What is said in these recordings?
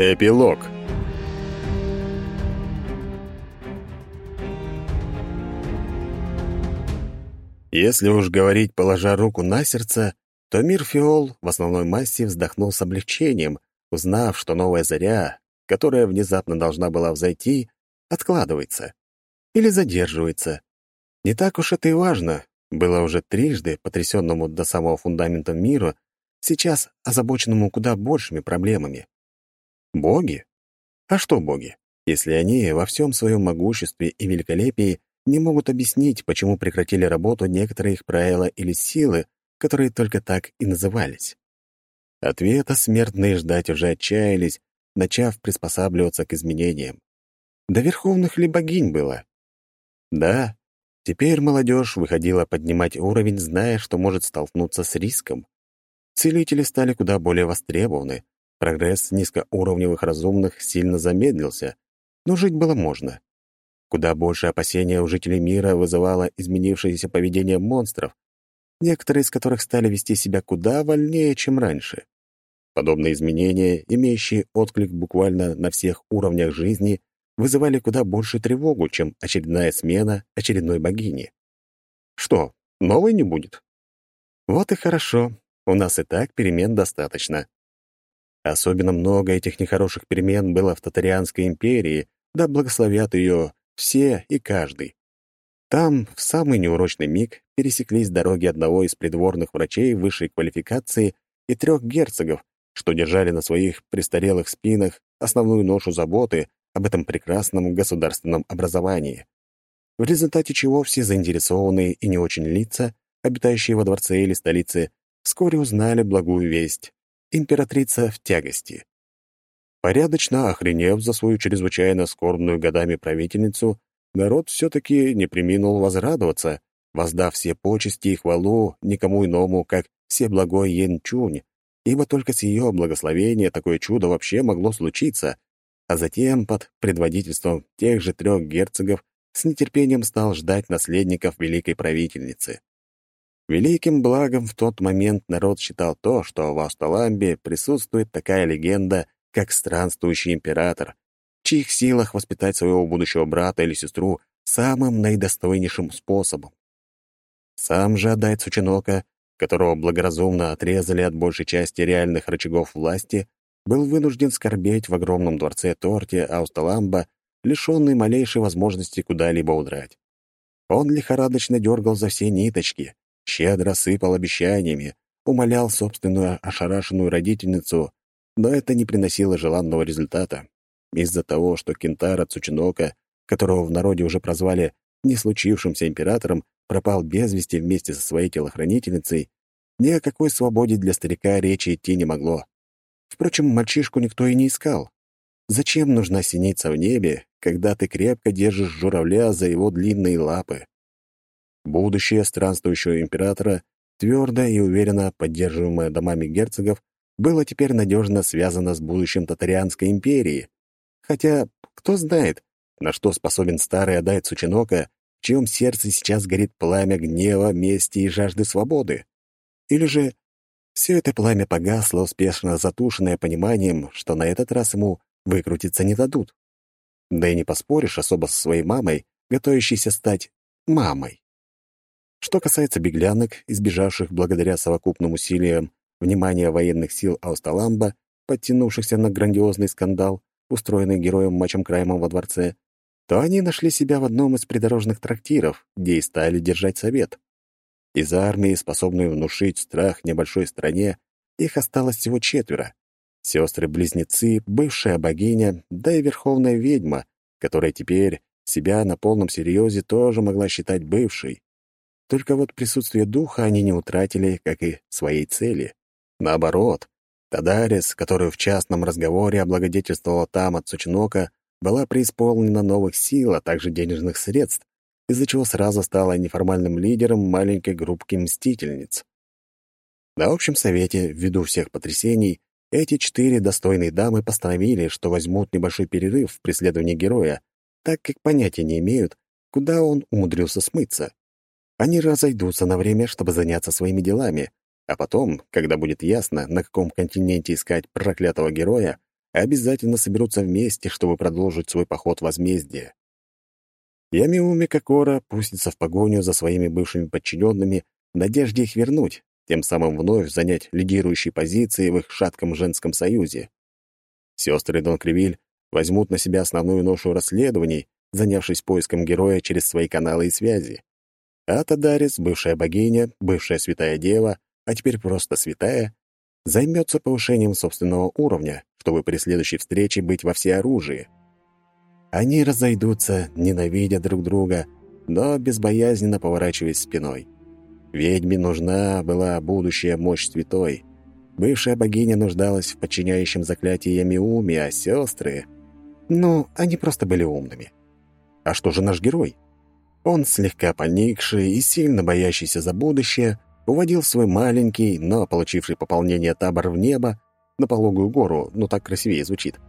Эпилог Если уж говорить, положа руку на сердце, то мир Фиол в основной массе вздохнул с облегчением, узнав, что новая заря, которая внезапно должна была взойти, откладывается или задерживается. Не так уж это и важно. Было уже трижды потрясенному до самого фундамента миру, сейчас озабоченному куда большими проблемами. Боги? А что боги, если они во всем своем могуществе и великолепии не могут объяснить, почему прекратили работу некоторые их правила или силы, которые только так и назывались? Ответа смертные ждать уже отчаялись, начав приспосабливаться к изменениям. До верховных ли богинь было? Да, теперь молодежь выходила поднимать уровень, зная, что может столкнуться с риском. Целители стали куда более востребованы, прогресс низкоуровневых разумных сильно замедлился, но жить было можно. Куда больше опасения у жителей мира вызывало изменившееся поведение монстров, некоторые из которых стали вести себя куда вольнее, чем раньше. Подобные изменения, имеющие отклик буквально на всех уровнях жизни, вызывали куда больше тревогу, чем очередная смена очередной богини. Что, новой не будет? Вот и хорошо, у нас и так перемен достаточно. Особенно много этих нехороших перемен было в Татарианской империи, да благословят ее все и каждый. Там в самый неурочный миг пересеклись дороги одного из придворных врачей высшей квалификации и трех герцогов, что держали на своих престарелых спинах основную ношу заботы об этом прекрасном государственном образовании. В результате чего все заинтересованные и не очень лица, обитающие во дворце или столице, вскоре узнали благую весть. Императрица в тягости. Порядочно охренев за свою чрезвычайно скорбную годами правительницу, народ все-таки не приминул возрадоваться, воздав все почести и хвалу никому иному, как всеблагой Янчунь, ибо только с ее благословения такое чудо вообще могло случиться, а затем под предводительством тех же трех герцогов с нетерпением стал ждать наследников великой правительницы. Великим благом в тот момент народ считал то, что в Асталамбе присутствует такая легенда, как странствующий император, в чьих силах воспитать своего будущего брата или сестру самым наидостойнейшим способом. Сам же Адай Цучинока, которого благоразумно отрезали от большей части реальных рычагов власти, был вынужден скорбеть в огромном дворце Торте Аусталамба, лишенный малейшей возможности куда-либо удрать. Он лихорадочно дергал за все ниточки, щедро сыпал обещаниями, умолял собственную ошарашенную родительницу, но это не приносило желанного результата. Из-за того, что Кентара Цучинока, которого в народе уже прозвали не случившимся императором, пропал без вести вместе со своей телохранительницей, ни о какой свободе для старика речи идти не могло. Впрочем, мальчишку никто и не искал. Зачем нужна синица в небе, когда ты крепко держишь журавля за его длинные лапы? Будущее странствующего императора, твердо и уверенно поддерживаемое домами герцогов, было теперь надежно связано с будущим Татарианской империи. Хотя, кто знает, на что способен старый Адай Цучинока, в чьем сердце сейчас горит пламя гнева, мести и жажды свободы. Или же все это пламя погасло, успешно затушенное пониманием, что на этот раз ему выкрутиться не дадут. Да и не поспоришь особо со своей мамой, готовящейся стать мамой. Что касается беглянок, избежавших благодаря совокупным усилиям внимания военных сил Аусталамба, подтянувшихся на грандиозный скандал, устроенный героем Мачем Краймом во дворце, то они нашли себя в одном из придорожных трактиров, где и стали держать совет. Из армии, способной внушить страх небольшой стране, их осталось всего четверо. Сестры-близнецы, бывшая богиня, да и верховная ведьма, которая теперь себя на полном серьезе тоже могла считать бывшей. Только вот присутствие духа они не утратили, как и своей цели. Наоборот, Тадарис, которую в частном разговоре облагодетельствовала там от Сучнока, была преисполнена новых сил, а также денежных средств, из-за чего сразу стала неформальным лидером маленькой группки мстительниц. На общем совете, ввиду всех потрясений, эти четыре достойные дамы постановили, что возьмут небольшой перерыв в преследовании героя, так как понятия не имеют, куда он умудрился смыться. Они разойдутся на время, чтобы заняться своими делами, а потом, когда будет ясно, на каком континенте искать проклятого героя, обязательно соберутся вместе, чтобы продолжить свой поход возмездия. Ямиуми Кокора пустится в погоню за своими бывшими подчиненными в надежде их вернуть, тем самым вновь занять лидирующие позиции в их шатком женском союзе. Сестры Дон Кривиль возьмут на себя основную ношу расследований, занявшись поиском героя через свои каналы и связи. А Тадарис, бывшая богиня, бывшая святая дева, а теперь просто святая, займется повышением собственного уровня, чтобы при следующей встрече быть во всеоружии. Они разойдутся, ненавидя друг друга, но безбоязненно поворачиваясь спиной. Ведьме нужна была будущая мощь святой. Бывшая богиня нуждалась в подчиняющем заклятии Ямиуми, а сестры... Ну, они просто были умными. А что же наш герой? Он, слегка поникший и сильно боящийся за будущее, уводил свой маленький, но получивший пополнение табор в небо, на пологую гору, но так красивее звучит.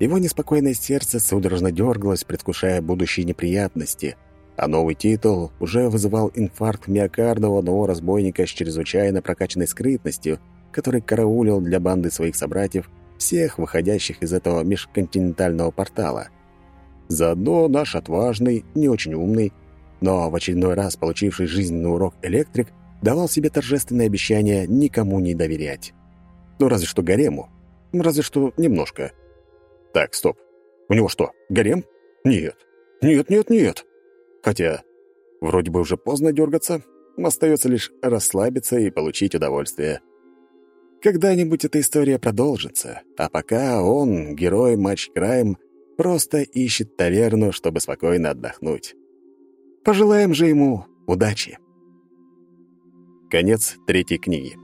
Его неспокойное сердце судорожно дергалось, предвкушая будущие неприятности, а новый титул уже вызывал инфаркт миокарда у одного разбойника с чрезвычайно прокачанной скрытностью, который караулил для банды своих собратьев всех выходящих из этого межконтинентального портала. Заодно наш отважный, не очень умный, но в очередной раз получивший жизненный урок электрик давал себе торжественное обещание никому не доверять. Ну, разве что гарему. Разве что немножко. Так, стоп. У него что, гарем? Нет. Нет, нет, нет. Хотя, вроде бы уже поздно дергаться. Остается лишь расслабиться и получить удовольствие. Когда-нибудь эта история продолжится, а пока он, герой матч Крайм, просто ищет таверну, чтобы спокойно отдохнуть. Пожелаем же ему удачи. Конец третьей книги.